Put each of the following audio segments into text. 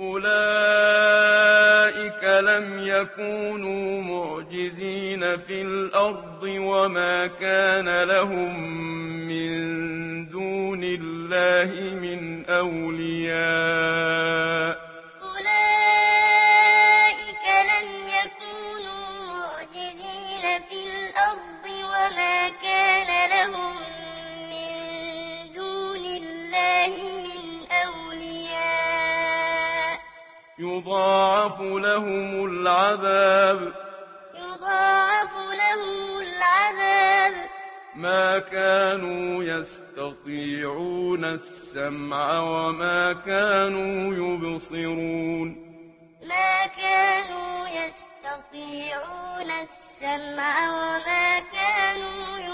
أولئك لم يكونوا معجزين في الأرض وما كان لهم من دون الله من أولياء يضاعف لهم العذاب يضاعف لهم العذاب ما كانوا يستطيعون السمع وما كانوا يبصرون ما كانوا يستطيعون السمع وما كانوا يبصرون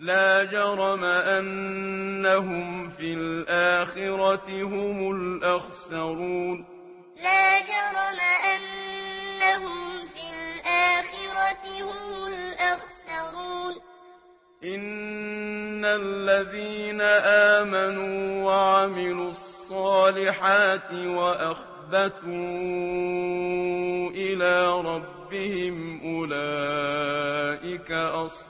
لا جرم أنهم في الآخرة هم الأخسرون. لا جرم أنهم في الآخرة هم الأخسرون. إن الذين آمنوا وعملوا الصالحات وأخبتوا إلى ربهم أولئك أصحاب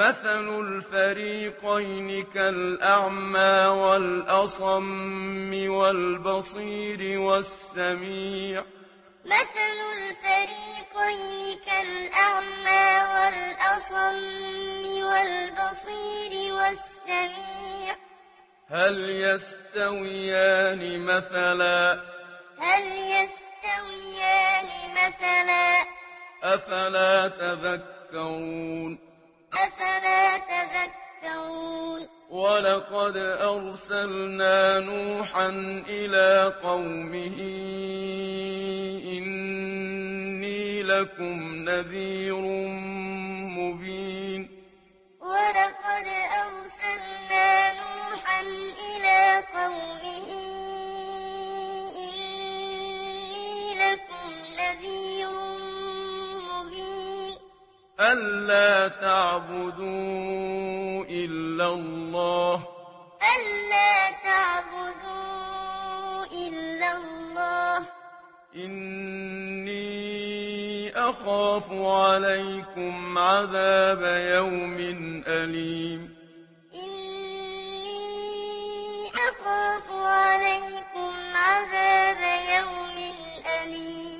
مثل الفريقين كالأعمى والأصم والبصير والسميع مثل الفريقين كالأعمى والأصم والبصير والسميع هل يستويان مثلا هل يستويان مثلا أفلا تذكرون أفلا تذكرون. ولقد أرسلنا نوحا إلى قومه إني لكم نذير مبين ألا تعبدوا إلا الله ألا تعبدوا إلا الله إني أخاف عليكم عذاب يوم أليم إني أخاف عليكم عذاب يوم أليم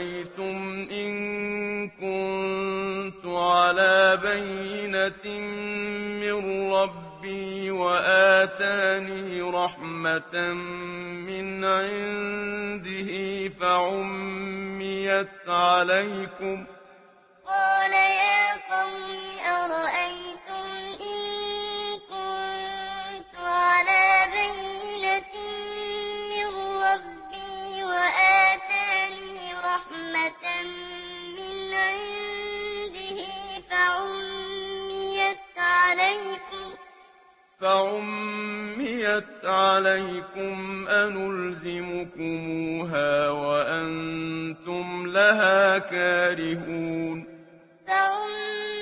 رَأَيْتُمْ إِن كُنتُ عَلَىٰ بَيِّنَةٍ مِّن رَّبِّي وَآتَانِي رَحْمَةً مِّنْ عِندِهِ فَعُمِّيَتْ عَلَيْكُمْ فعميت عليكم أنلزمكموها وأنتم لها كارهون. فعميت